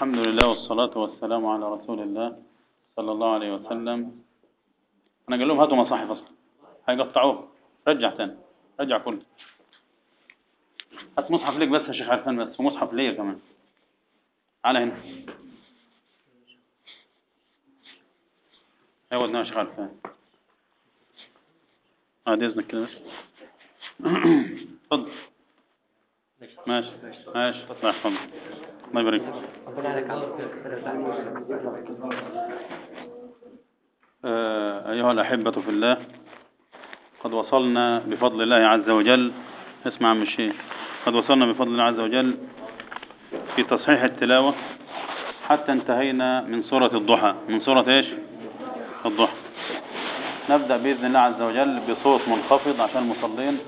الحمد لله والصلاة والسلام على رسول الله صلى الله عليه وسلم. أنا قال لهم هاتوا مصاحف أصلا. هيقطعوه رجع تاني. رجع كله. هات مصحف ليك بس يا شيخ عرفان بس ومصحف ليا كمان. على هنا. أيوه يا شيخ عرفان. بعد إذنك كده. اتفضل ماشي ماشي. الله يحفظك الله يبارك. آه، أيها الأحبة في الله قد وصلنا بفضل الله عز وجل اسمع عم الشيخ. قد وصلنا بفضل الله عز وجل في تصحيح التلاوة حتى انتهينا من سورة الضحى. من سورة إيش؟ الضحى. نبدأ بإذن الله عز وجل بصوت منخفض عشان المصلين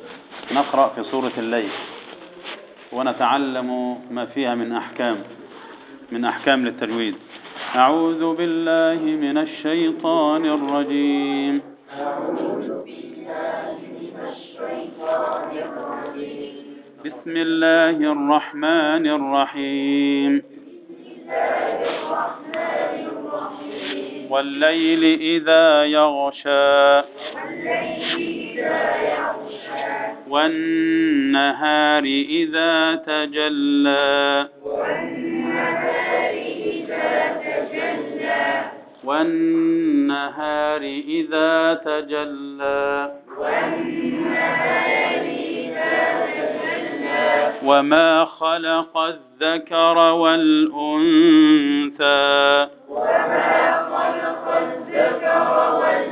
نقرأ في سورة الليل. ونتعلم ما فيها من أحكام من أحكام للتجويد أعوذ بالله من الشيطان الرجيم. بسم الله الرحمن الرحيم. والليل إذا يغشى. والنهار إذا تجلى. والنهار إذا تجلى. وما خلق الذكر والأنثى. وما خلق الذكر والأنثى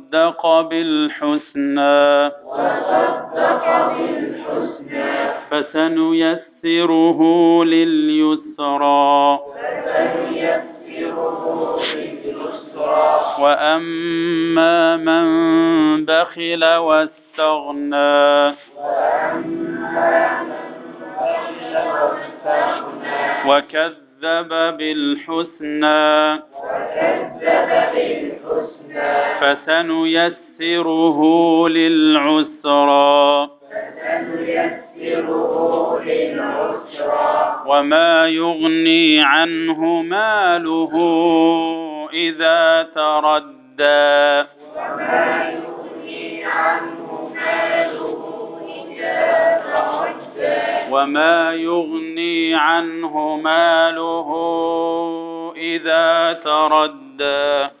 بالحسنى. فسنيسره لليسرى. وأما من بخل واستغنى. وكذب بالحسنى. فسنيسره للعسرى. وما يغني عنه ماله إذا تردى. وما يغني عنه ماله إذا تردى. ماله إذا تردى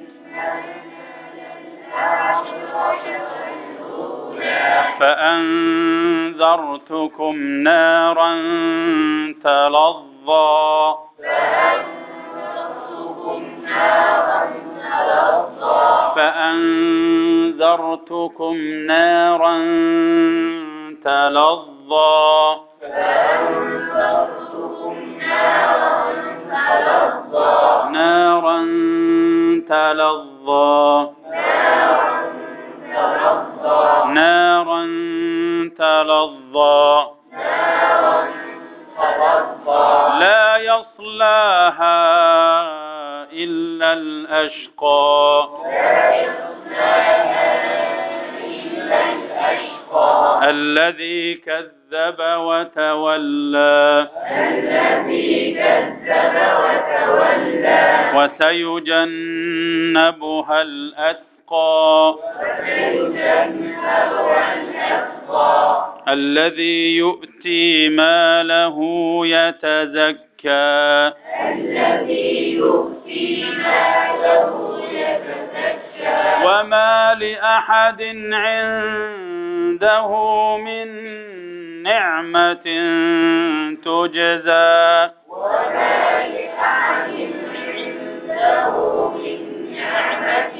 فأنذرتكم نارا تلظى. فأنذرتكم نارا تلظى. نارا تلظى نارا تلظى. لا يصلاها إلا الأشقى. الذي كذب وتولى. وسيجنبها الأتقى. الذي يؤتي ماله يتزكى يؤتي ماله يتزكى. وما لأحد عنده من نعمة تجزى. وما لأحد من نعمة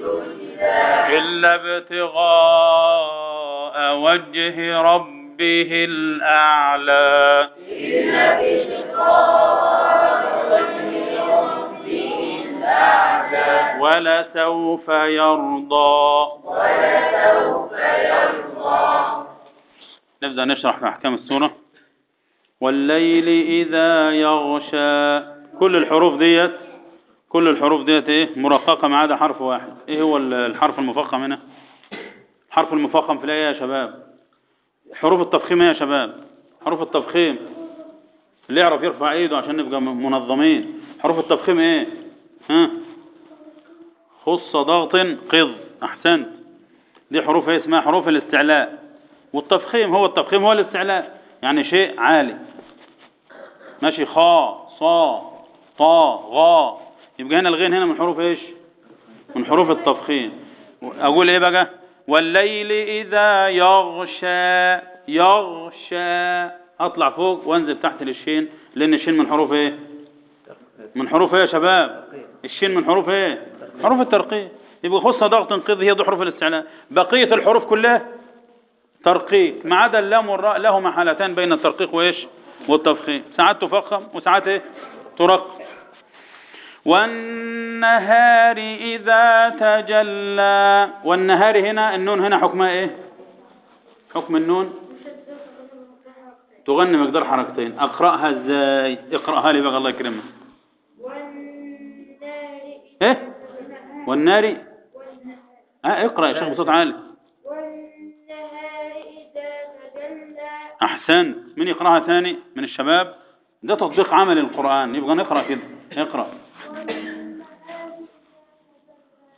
تجزى إلا ابتغاء وجه ربه الأعلى. إلا ابتغاء وجه ربه الأعلى ولسوف يرضى ولسوف يرضى. نبدأ نشرح في أحكام السورة. والليل إذا يغشى. كل الحروف ديت كل الحروف ديت إيه؟ مرققة ما عدا حرف واحد. إيه هو ال- الحرف المفخم هنا؟ الحرف المفخم في الآية يا شباب. حروف التفخيم إيه يا شباب؟ حروف التفخيم. اللي يعرف يرفع إيده عشان نبقى منظمين. حروف التفخيم إيه؟ ها؟ خص ضغط قض. أحسنت. دي حروف إيه؟ اسمها حروف الاستعلاء. والتفخيم هو التفخيم هو الاستعلاء يعني شيء عالي. ماشي خا صا طا غا. يبقى هنا الغين هنا من حروف إيش؟ من حروف التفخيم. أقول إيه بقى؟ والليل إذا يغشى يغشى. أطلع فوق وأنزل تحت للشين لأن الشين من حروف إيه؟ من حروف إيه يا شباب؟ الشين من حروف إيه؟ حروف الترقيق. يبقى خصها ضغط انقذ هي دي حروف الاستعلاء. بقية الحروف كلها ترقيق. ما عدا اللام والراء لهما حالتان بين الترقيق وإيش؟ والتفخيم. ساعات تفخم وساعات إيه؟ ترقق والنهار إذا تجلى. والنهار هنا النون هنا حكمها إيه؟ حكم النون. تغني مقدار حركتين. اقرأها إزاي؟ اقرأها لي بقى الله يكرمك. والنار إيه؟ والنار آه اقرأ يا شيخ بصوت عالي. احسنت من يقرأها ثاني؟ من الشباب؟ ده تطبيق عملي للقرآن يبقى نقرأ كده. اقرأ.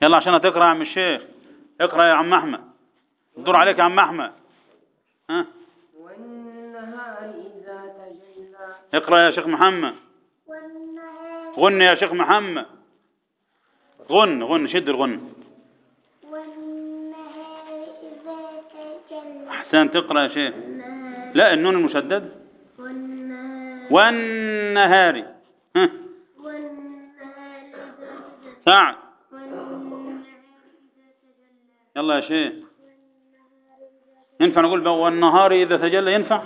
يلا عشان هتقرأ يا عم الشيخ. اقرأ يا عم أحمد. الدور عليك يا عم أحمد. ها؟ اقرأ يا شيخ محمد. غن يا شيخ محمد. غن غن. شد الغن. احسنت تقرأ يا شيخ. لا النون المشدد والنهار. والنهار. ها. سعد يلا يا شيخ. ينفع نقول بقى والنهار إذا تجلى؟ ينفع.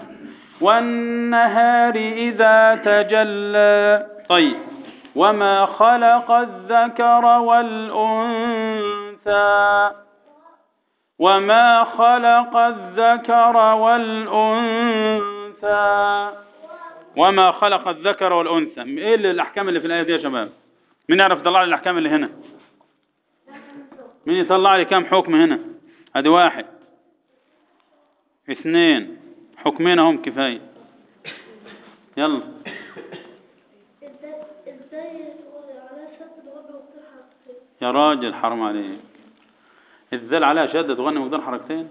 والنهار إذا تجلى. طيب. وما خلق الذكر والأنثى؟ وما خلق الذكر والأنثى. وما خلق الذكر والأنثى. اللي- الأحكام اللي في الآية دي يا شباب؟ مين يعرف يطلع لي الأحكام اللي هنا؟ مين يطلع لي كام حكم هنا؟ ادي واحد. اثنين. حكمين هم كفاية. يلا. يا راجل حرام عليك. الذل عليها شدة تغني مقدار حركتين.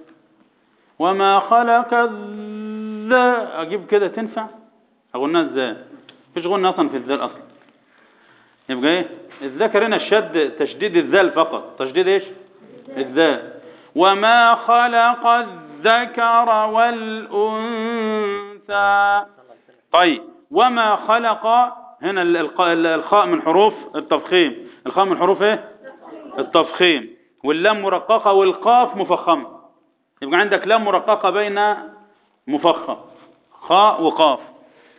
وما خلق الذ أجيب كده تنفع؟ اغناها إزاي؟ مفيش غنى أصلا في الذل أصلا. يبقى إيه؟ الذكر هنا الشد تشديد الذال فقط. تشديد إيش؟ الذال وما خلق الذكر والأنثى. طيب وما خلق هنا الخاء من حروف التفخيم. الخاء من حروف إيه؟ التفخيم. واللام مرققة والقاف مفخمة يبقى عندك لام مرققة بين مفخم خاء وقاف.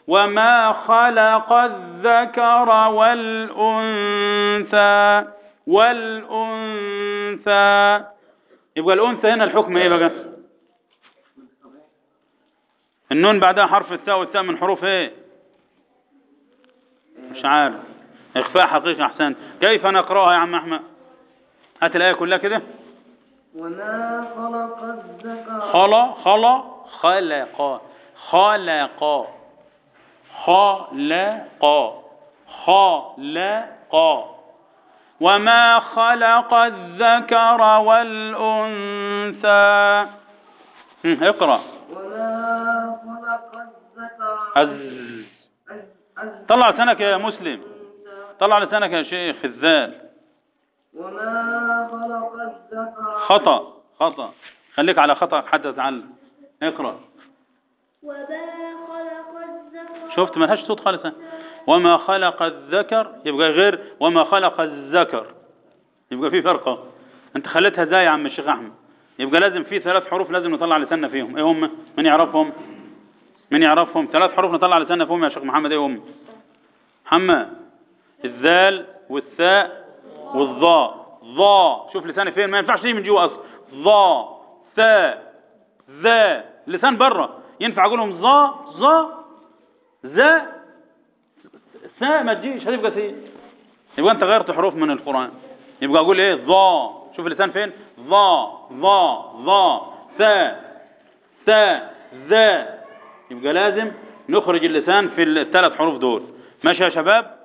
وما خلق الذكر والأنثى والأنثى. يبقى الأنثى هنا الحكم إيه بقى؟ النون بعدها حرف التاء والتاء من حروف إيه؟ مش عارف. إخفاء حقيقي احسن كيف نقرأها يا عم أحمد؟ هات الآية كلها كده. وما خلق الذكر خلا خلا خلق خلق خلق خلق. وما خلق الذكر والأنثى. اقرأ. وما خلق الذكر أز طلع سنك يا مسلم. طلع لسانك يا شيخ الذال وما خلق خطأ خطأ. خليك على خطأ حتى تعلم اقرأ. وما خلق الذكر شفت ملهاش صوت خالص. وما خلق الذكر يبقى غير وما خلق الذكر. يبقى في فرق. اهو. انت خليتها إزاي يا عم الشيخ أحمد. يبقى لازم في ثلاث حروف لازم نطلع لساننا فيهم. إيه هم؟ من يعرفهم؟ من يعرفهم؟ ثلاث حروف نطلع لساننا فيهم يا شيخ محمد. إيه هم؟ محمد الذال والثاء والظاء. ظا شوف لساني فين ما ينفعش من جوه أصلا. ظا ثاء ذا لسان بره. ينفع اقولهم ظا ظا ذا ثاء ما تجيش. هتبقى سي يبقى أنت غيرت حروف من القرآن. يبقى أقول إيه؟ ظا شوف اللسان فين؟ ظا ظا ظا ثاء ثاء ذا يبقى لازم نخرج اللسان في الثلاث حروف دول. ماشي يا شباب؟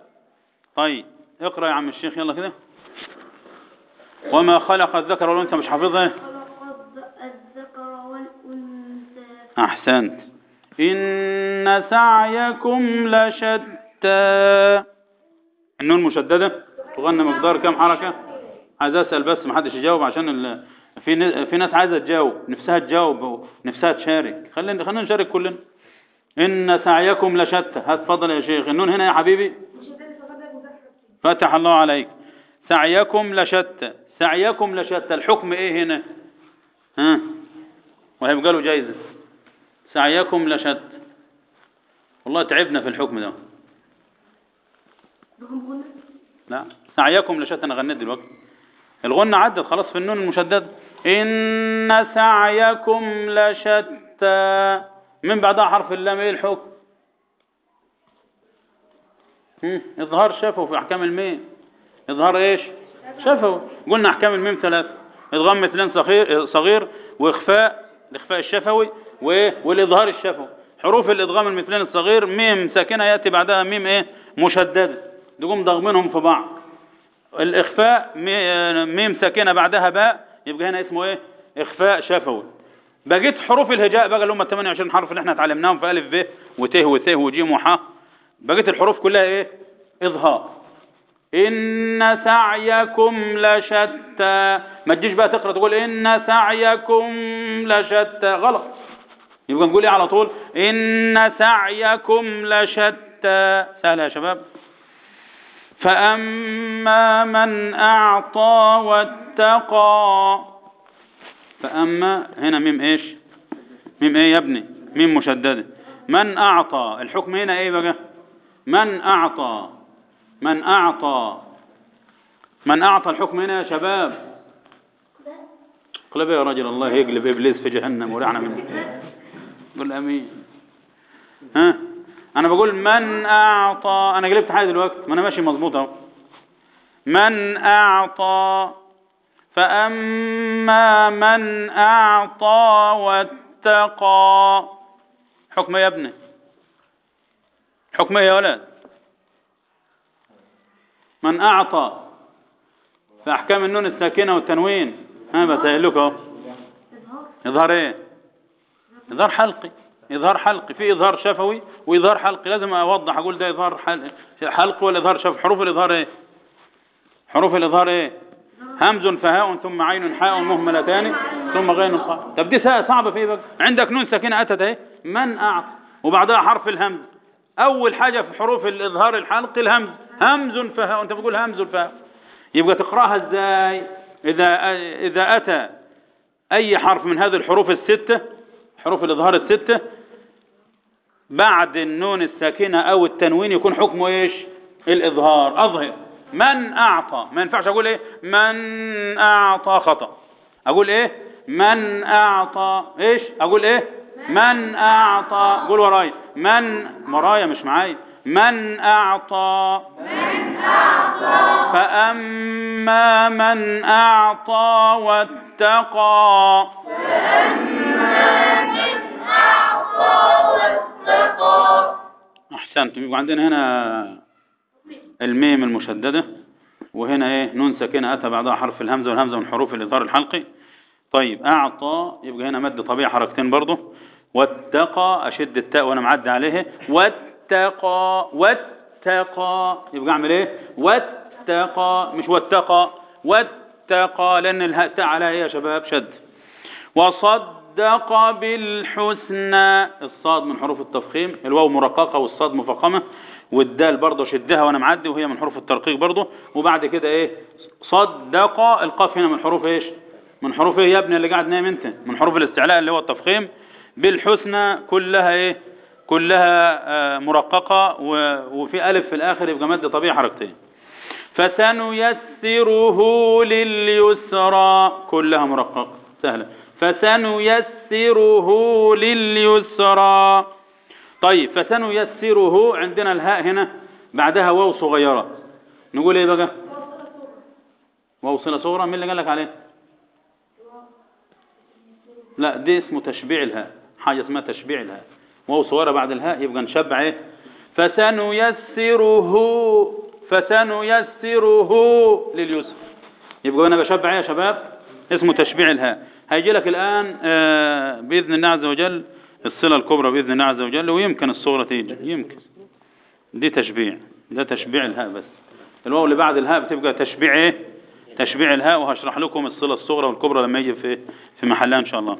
طيب اقرأ يا عم الشيخ يلا كده. وما خلق الذكر والأنثى مش حافظها؟ خلق الذ- الذكر والأنثى أحسنت. إن سعيكم لشتى. النون مشددة؟ تغنى مقدار كم حركة؟ عايز أسأل بس محدش يجاوب عشان ال... في ن... في ناس عايزة تجاوب نفسها تجاوب ونفسها تشارك. خلينا خلينا نشارك كلنا. إن سعيكم لشتى. هتفضل يا شيخ. النون هنا يا حبيبي. فتح الله عليك. سعيكم لشتى. سعيكم لشتى الحكم إيه هنا؟ ها؟ وهيبقى له جايزة سعيكم لشتى. والله تعبنا في الحكم ده. لا. سعيكم لشتى. أنا غنيت دلوقتي. الغنة عدت خلاص في النون المشدد إن سعيكم لشتى. من بعدها حرف اللام إيه الحكم؟ إظهار شفوي في أحكام الميم إظهار إيش؟ شفوي قلنا أحكام الميم ثلاثة إدغام مثلين صغير صغير وإخفاء الإخفاء الشفوي والإظهار الشفوي. حروف الإدغام المثلين الصغير ميم ساكنة يأتي بعدها ميم إيه؟ مشددة. تقوم ضغمينهم في بعض. الإخفاء مي- ميم ساكنة بعدها باء يبقى هنا اسمه إيه؟ إخفاء شفوي. بقيت حروف الهجاء بقى اللي هم 28 حرف اللي إحنا اتعلمناهم في ألف ب وت وث وجيم وح بقيت الحروف كلها إيه؟ إظهار. ان سعيكم لشتى. ما تجيش بقى تقرأ تقول ان سعيكم لشتى. غلط. يبقى نقول إيه على طول؟ ان سعيكم لشتى. سهله يا شباب. فاما من اعطى واتقى. فاما هنا ميم إيش؟ ميم إيه يا ابني؟ ميم مشددة. من اعطى. الحكم هنا إيه بقى؟ من اعطى. من أعطى. من أعطى الحكم هنا يا شباب. اقلب يا رجل الله يقلب إبليس في جهنم ولعنا منه. قل آمين. ها؟ أنا بقول من أعطى. أنا قلبت حاجة دلوقتي ما أنا ماشي مظبوط أهو. من أعطى. فأما من أعطى واتقى. حكم يا ابني. حكم يا ولد. من أعطى. في احكام النون الساكنة والتنوين. ها بسأل اهو إظهار إيه؟ إظهار حلقي. إظهار حلقي. في إظهار شفوي وإظهار حلقي. لازم أوضح أقول ده إظهار حل- حلقي ولا إظهار شفوي؟ حروف الإظهار إيه؟ حروف الإظهار إيه؟ همز فهاء ثم عين حاء مهملتان ثم غين صاء طب دي صعبة في بقى عندك نون ساكنة أتت اهي من أعطى. وبعدها حرف الهمز. أول حاجة في حروف الإظهار الحلقي الهمز. همز فهاء أنت بتقول همز فهاء يبقى تقراها إزاي؟ إذا إذا أتى أي حرف من هذه الحروف الستة حروف الاظهار السته بعد النون الساكنة أو التنوين يكون حكمه إيش؟ الإظهار أظهر. من أعطى؟ ما ينفعش أقول إيه؟ من أعطى خطأ. أقول إيه؟ من أعطى إيش؟ أقول إيه؟ من أعطى. قول ورايا من ورايا مش معايا. من أعطى فأما من أعطى واتقى احسنت يبقى عندنا هنا الميم المشددة وهنا إيه نون ساكنة أتى بعدها حرف الهمزة والهمزة من حروف الاظهار الحلقي. طيب أعطى يبقى هنا مد طبيعي حركتين برضه واتقى أشد التاء وأنا معدي عليه. واتقى وات واتقى. يبقى أعمل إيه؟ واتقى مش واتقى. واتقى لأن الهاء تاء عليها إيه يا شباب؟ شد. وصدق بالحسنى. الصاد من حروف التفخيم. الواو مرققة والصاد مفخمة. والدال برضه شدها وأنا معدي وهي من حروف الترقيق برضه. وبعد كده إيه؟ صدق. القاف هنا من حروف إيش؟ من حروف إيه يا ابني اللي قاعد نايم أنت؟ من حروف الاستعلاء اللي هو التفخيم. بالحسنى كلها إيه؟ كلها آه مرققة وفي ألف في الآخر يبقى مد طبيعي حركتين. فسنيسره لليسرى كلها مرققة. سهلة. فسنيسره لليسرى. طيب فسنيسره عندنا الهاء هنا بعدها واو صغيرة. نقول إيه بقى؟ واو صلة صغرى مين اللي قال لك عليه؟ لا دي اسمه تشبيع الهاء. حاجة اسمها تشبيع الهاء. واو صغيرة بعد الهاء يبقى نشبع إيه فسنيسره فسنيسره لليسر. يبقى أنا بشبع إيه يا شباب اسمه تشبيع الهاء. هيجي لك الآن آه، بإذن الله عز وجل الصلة الكبرى بإذن الله عز وجل ويمكن الصغرى تيجي يمكن. دي تشبيع ده تشبيع الهاء بس. الواو اللي بعد الهاء بتبقى تشبيع إيه؟ تشبيع الهاء وهشرح لكم الصلة الصغرى والكبرى لما يجي في في محلها إن شاء الله.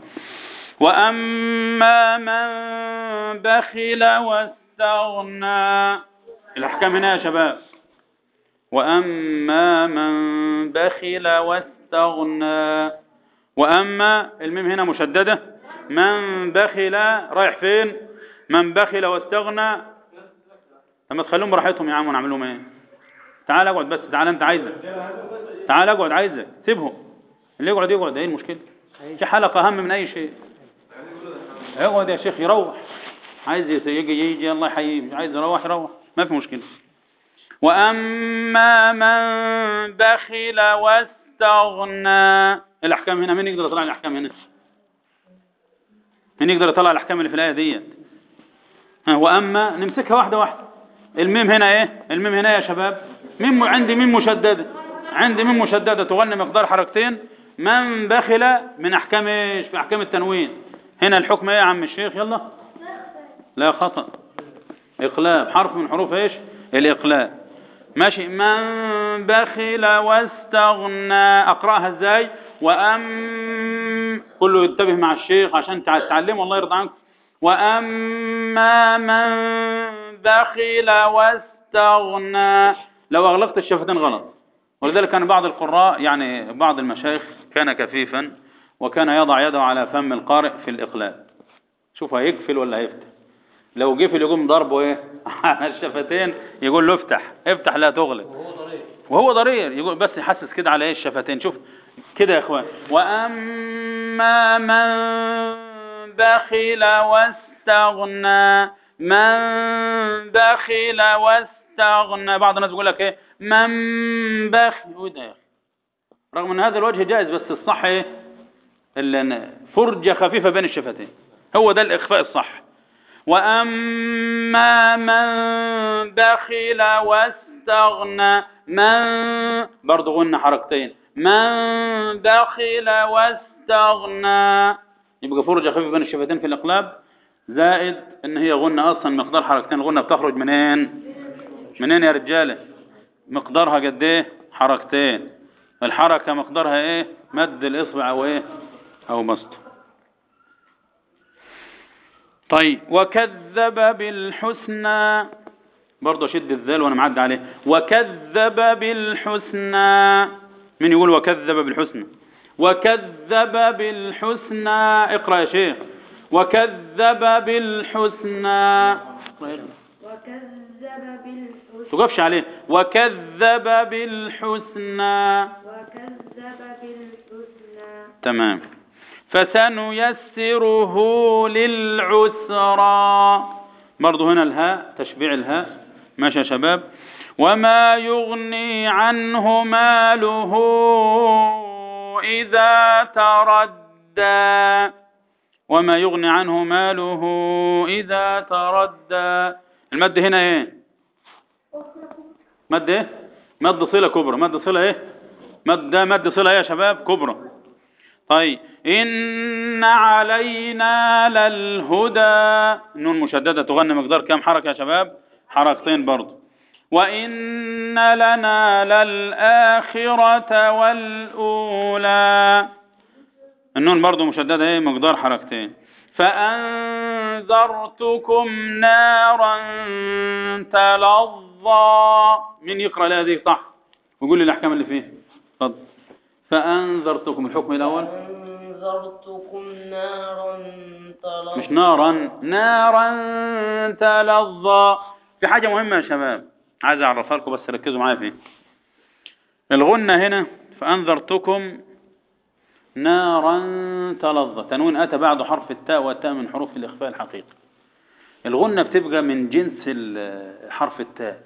وأما من بخل واستغنى الأحكام هنا يا شباب. وأما من بخل واستغنى وأما الميم هنا مشددة. من بخل رايح فين؟ من بخل واستغنى. لما تخليهم براحتهم يا عم ونعمل لهم إيه؟ تعال اقعد بس تعال انت عايزك. تعال اقعد عايزك سيبهم. اللي يقعد يقعد إيه المشكلة؟ في حلقة اهم من أي شيء. اقعد يا شيخ يروح. عايز يجي يجي الله يحييه عايز يروح يروح. ما في مشكلة. وأما من بخل واستغنى الأحكام هنا مين يقدر يطلع الأحكام هنا؟ مين يقدر يطلع الأحكام اللي في الآية ديت؟ وأما نمسكها واحدة واحدة. الميم هنا إيه؟ الميم هنا يا شباب. ميم عندي ميم مشددة. عندي ميم مشددة تغني مقدار حركتين. من بخل من أحكام إيش؟ في أحكام التنوين. هنا الحكم إيه يا عم الشيخ؟ يلا. لا خطأ. إقلاب. حرف من حروف إيش؟ الإقلاب. ماشي. من بخل واستغنى. أقرأها إزاي؟ وأم كله ينتبه مع الشيخ عشان تع- تعلمه الله يرضى عنك. وأما من بخل واستغنى. لو أغلقت الشفتين غلط. ولذلك كان بعض القراء يعني بعض المشايخ كان كفيفا. وكان يضع يده على فم القارئ في الإقلاب شوف هيقفل ولا هيفتح لو قفل يقوم ضربه إيه؟ على الشفتين يقول له افتح افتح لا تغلق. وهو ضرير. يقول بس يحسس كده على إيه؟ الشفتين. شوف كده يا إخوان. وأما من بخل واستغنى من بخل واستغنى بعض الناس يقول لك إيه؟ من بخل. وده رغم إن هذا الوجه جائز بس الصح إيه؟ فرجة خفيفة بين الشفتين. هو ده الإخفاء الصح. وأما من بخل واستغنى من برضو غن حركتين. من بخل واستغنى يبقى فرجة خفيفة بين الشفتين في الإقلاب. زائد إن هي غنة أصلا مقدار حركتين. الغنة بتخرج منين؟ منين يا رجالة مقدارها قد إيه؟ حركتين. الحركة مقدارها إيه؟ مد الإصبع أو أو بسطه طيب وكذب بالحسنى. برضه شد الذال وأنا معدي عليه. وكذب بالحسنى. من يقول وكذب بالحسنى؟ وكذب بالحسنى. اقرأ يا شيخ. وكذب بالحسنى. وكذب بالحسنى. تقفش عليه. وكذب بالحسنى. وكذب بالحسنى. تمام. فسنيسره للعسرى. برضه هنا الهاء تشبيع الهاء. ماشي يا شباب. وما يغني عنه ماله إذا تردى. وما يغني عنه ماله إذا تردى. المد هنا إيه؟ مد إيه؟ مد صلة كبرى. مد صلة إيه؟ مد ده مد صلة إيه يا شباب كبرى. طيب. إن علينا للهدى. النون مشددة تغني مقدار كام حركة يا شباب؟ حركتين برضو. وإن لنا للآخرة والأولى. النون برضو مشددة إيه؟ مقدار حركتين. فأنذرتكم نارا تلظى. مين يقرأ دي؟ صح. ويقول لي الأحكام اللي فيه اتفضل فأنذرتكم الحكم الأول. أنذرتكم نارا تلظى. مش نارا نارا تلظى. في حاجة مهمة يا شباب عايز أعرفها لكم بس ركزوا معايا فيه الغنة هنا فأنذرتكم نارا تلظى. تنوين أتى بعد حرف التاء والتاء من حروف الإخفاء الحقيقي الغنة بتبقى من جنس حرف التاء.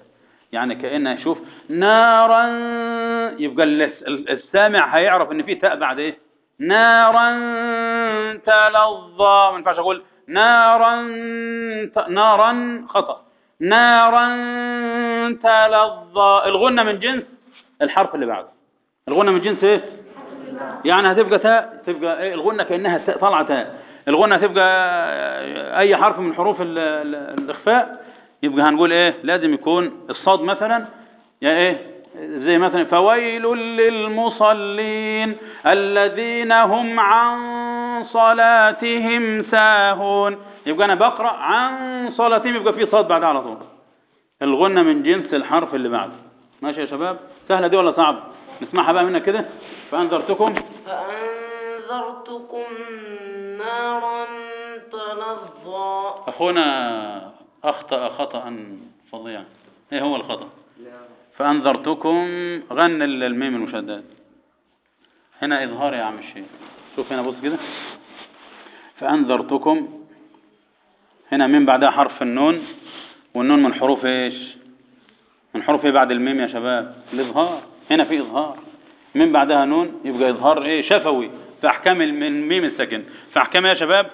يعني كأنها شوف نارا يبقى ال- السامع هيعرف إن في تاء بعد إيه؟ نارا تلظى. ما ينفعش أقول نارا. نارا خطأ. نارا تلظى. الغنة من جنس الحرف اللي بعده. الغنة من جنس إيه؟ يعني هتبقى تاء تبقى إيه؟ الغنة كأنها تاء طالعة تاء الغنة تبقى أي حرف من حروف ال... ال... الإخفاء يبقى هنقول إيه؟ لازم يكون الصاد مثلا يا إيه؟ زي مثلا فويل للمصلين الذين هم عن صلاتهم ساهون. يبقى أنا بقرأ عن صلاتهم يبقى في صاد بعدها على طول. الغنة من جنس الحرف اللي بعده ماشي يا شباب؟ سهلة دي ولا صعبة؟ نسمعها بقى منك كده. فأنذرتكم. فأنذرتكم نارا تلظى. أخونا أخطأ خطأ فظيعا. إيه هو الخطأ؟ فأنذرتكم غن ال- الميم المشدد. هنا إظهار يا عم الشيخ. شوف هنا بص كده. فأنذرتكم هنا ميم بعدها حرف النون والنون من حروف إيش؟ من حروف إيه بعد الميم يا شباب؟ الإظهار. هنا في إظهار. من بعدها نون يبقى إظهار إيه؟ شفوي. في أحكام الم- الميم الساكن. في أحكام يا شباب؟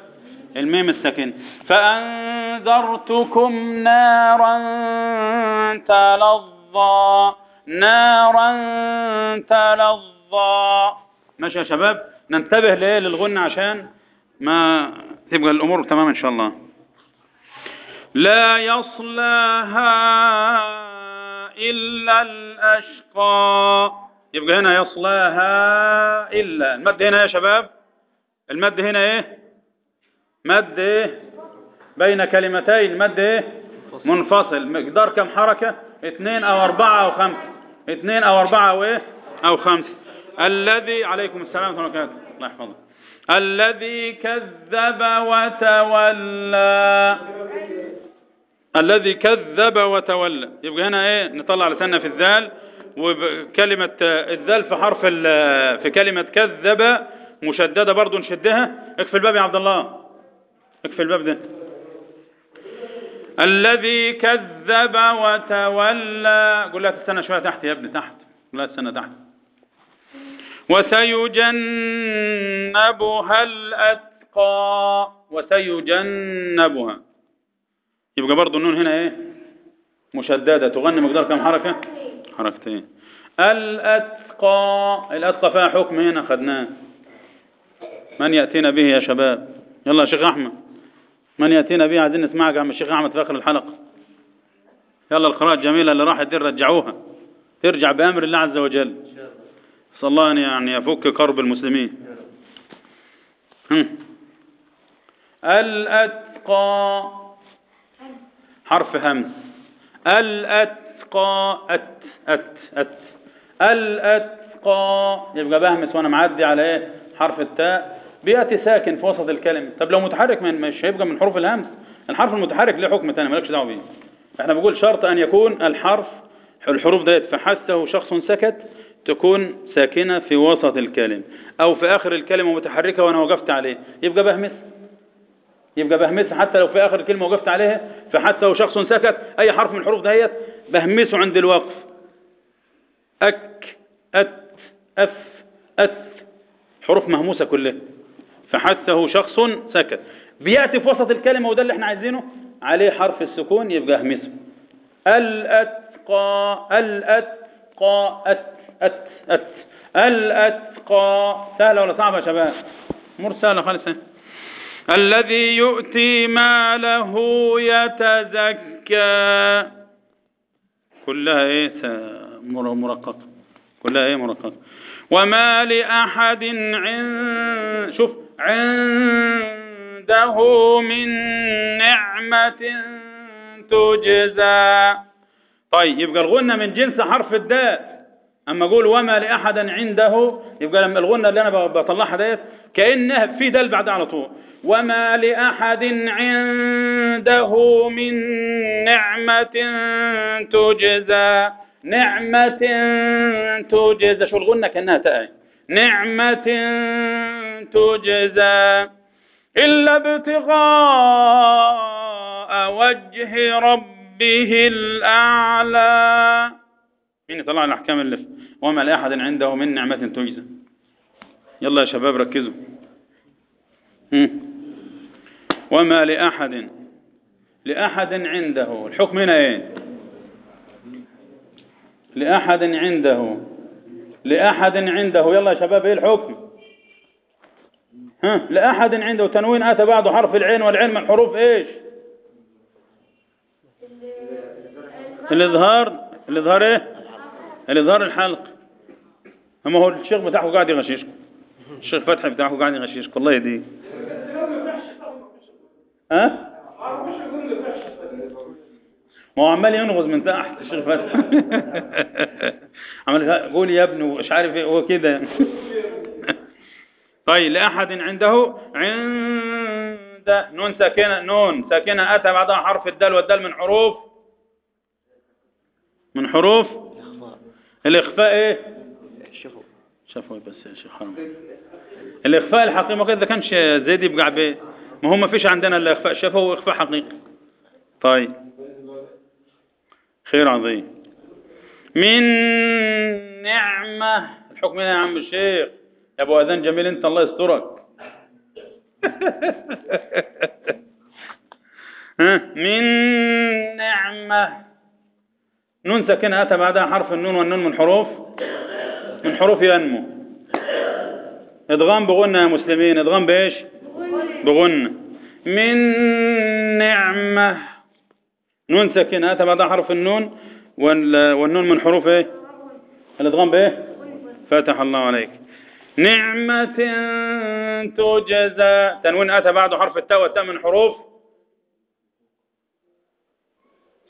الميم الساكن. فأنذرتكم نارا تلظى نارا تلظى. ماشي يا شباب ننتبه ليه للغنة عشان ما تبقى الأمور تمام إن شاء الله. لا يصلاها إلا الأشقى. يبقى هنا يصلاها إلا. المد هنا يا شباب. المد هنا إيه؟ مد إيه؟ بين كلمتين. مد إيه؟ منفصل. مقدار كم حركة؟ اثنين أو أربعة أو خمسة اثنين أو أربعة أو إيه؟ أو خمسة الذي عليكم السلام ورحمة الله الله الذي كذب وتولى. الذي كذب وتولى. يبقى هنا إيه؟ نطلع لساننا في الذال. وكلمة الذال في حرف في كلمة كذب مشددة برضو نشدها. اكفي الباب يا عبد الله. اكفي الباب ده. الذي كذب وتولى. قول لها تستنى شوية تحت يا ابني تحت. لها تستنى تحت. وسيجنبها الأتقى. وسيجنبها. يبقى برضو النون هنا إيه؟ مشددة. تغني مقدار كم حركة؟ حركتين. الأتقى. الأتقى فيها حكم هنا خدناه من يأتينا به يا شباب؟ يلا يا شيخ أحمد. من يأتينا به عايزين نسمعك يا عم الشيخ أحمد في آخر الحلقة. يلا القراءة الجميلة اللي راحت دي رجعوها. ترجع بأمر الله عز وجل. صلى الله أن يعني يفك كرب المسلمين. الأتقى حرف همس الأتقى أت أت أت. الأتقى يبقى بهمس وأنا معدي على إيه؟ حرف التاء. بيأتي ساكن في وسط الكلمة. طب لو متحرك من مش هيبقى من حروف الهمس الحرف المتحرك له حكم تاني مالكش دعوة بيه. إحنا بنقول شرط أن يكون الحرف الحروف ديت فحسه شخص سكت تكون ساكنة في وسط الكلمة. أو في آخر الكلمة متحركة وأنا وقفت عليه. يبقى بهمس. يبقى بهمسها حتى لو في آخر الكلمة وقفت عليها فحسه شخص سكت أي حرف من الحروف دهيت بهمسه عند الوقف. أك أت أف أت. حروف مهموسة كلها. فحسه شخص سكت. بيأتي في وسط الكلمة وده اللي إحنا عايزينه. عليه حرف السكون يبقى اهمسه الأتقى الأتقى أت أت أت الأتقى سهلة ولا صعبة يا شباب؟ أمور سهلة خالص. الذي يؤتي ماله يتزكى. كلها إيه؟ مرققة. كلها إيه؟ مرققة. وما لأحد عن شوف عنده من نعمة تجزى. طيب يبقى الغنة من جنس حرف الدال. أما أقول وما لأحد عنده يبقى لما الغنة اللي أنا ب- بطلعها ديت كانها في دال بعدها على طول. وما لأحد عنده من نعمة تجزى. نعمة تجزى. شو الغنة؟ كأنها تاء نعمة تجزى إلا ابتغاء وجه ربه الأعلى. مين يطلع الأحكام اللي وما لأحد عنده من نعمة تجزى. يلا يا شباب ركزوا. وما لأحد لأحد عنده. الحكم هنا إيه؟ لأحد عنده. لأحد عنده. يلا يا شباب إيه الحكم؟ ها؟ لأحد عنده تنوين أتى بعده حرف العين والعين من حروف إيش؟ الإظهار الإظهار إيه؟ الإظهار الحلق. أما هو الشيخ بتاعكم قاعد يغششكم. الشيخ فتحي بتاعكم قاعد يغششكم. الله يهديه. ها؟ ما هو عمال ينغز من تحت الشيخ فتحي. عمال قول يا ابني ومش عارف إيه هو كده. طيب لأحد عنده؟ عند نون ساكنة نون ساكنة أتى بعدها حرف الدال والدال من حروف؟ من حروف؟ الإخفاء إيه؟ شافوا بس يا شيخ حرام. الإخفاء الحقيقي ما كده كانش زيد يبقى بيه ما هو ما فيش عندنا إلا إخفاء شفوي وإخفاء حقيقي. طيب. خير عظيم. من نعمة الحكم هنا يا عم الشيخ. يا أبو أذان جميل أنت الله يسترك. من نعمة. نون ساكنة أتى بعدها حرف النون والنون من حروف. من حروف ينمو. ادغام بغنة يا مسلمين. ادغام بإيش؟ بغنة. من نعمة. نون ساكنة أتى بعدها حرف النون وال- والنون من حروف إيه؟ الادغام بإيه؟ فتح الله عليك. نعمة تجزى تنوين أتى بعده حرف التاء والتاء من حروف.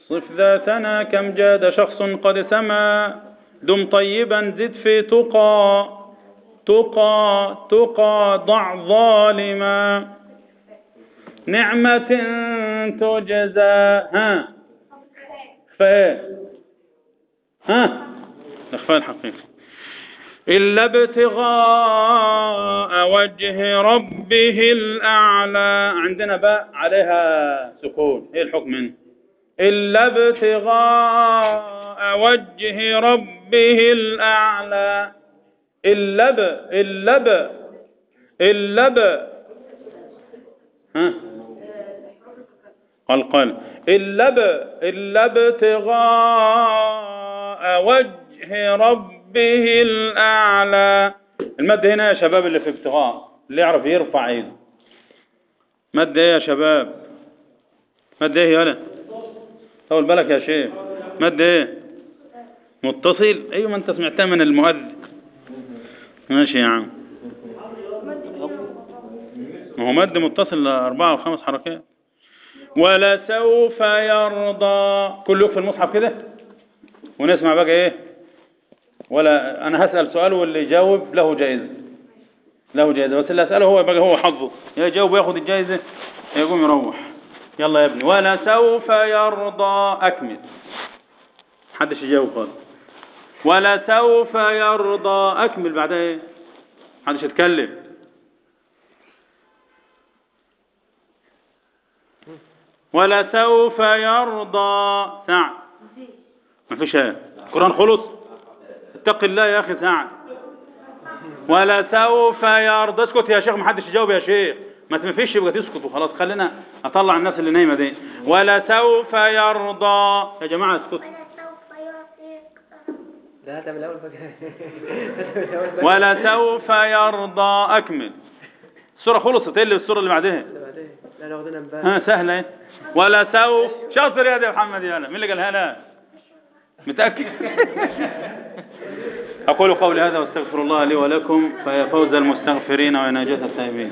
صف ذاتنا كم جاد شخص قد سما. دم طيبا زد في تقى. تقى تقى ضع ظالما. نعمة تجزى ها. اخفاء ها. اخفاء الحقيقي إلا ابتغاء وجه ربه الأعلى. عندنا باء عليها سكون. إيه الحكم؟ إلا ابتغاء وجه ربه الأعلى. إلا ب إلا ب إلا ب. ها؟ قلقل. إلا ب إلا ابتغاء وجه ربه الأعلى. المد هنا يا شباب اللي في ابتغاء اللي يعرف يرفع ايده مد إيه يا شباب؟ مد إيه يالا طول بالك يا شيخ. مد إيه؟ متصل. أيوه ما أنت سمعتها من المؤذن ماشي يا عم. ما هو مد متصل لأربعة أو خمس حركات. ولسوف يرضى. كله في المصحف كده؟ ونسمع بقى إيه؟ ولا أنا هسأل سؤال واللي يجاوب له جائزة. له جائزة. بس اللي أسأله هو بقى هو حظه. يا يجاوب وياخد الجائزة يقوم يروح. يلا يا ابني. ولسوف يرضى. أكمل. محدش يجاوب خالص. ولسوف يرضى. أكمل بعدها إيه؟ محدش يتكلم. ولسوف يرضى. سعد ما فيش آية. القرآن خلص؟ اتق الله يا أخي سعد. ولسوف يرضى. اسكت يا شيخ ما حدش يجاوب يا شيخ. ما تنفيش يبقى تسكت وخلاص خلينا اطلع الناس اللي نايمة دي. ولسوف يرضى. يا جماعة اسكتوا بقى ولسوف يرضى. أكمل. السورة خلصت. إيه اللي السورة اللي بعدها؟ اللي امبارح ها سهلة. إيه ولسوف شاطر يا دي يا محمد يالا مين اللي قالها لا متأكد؟ أقول قولي هذا واستغفر الله لي ولكم فيا فوز المستغفرين ونجاة التائبين.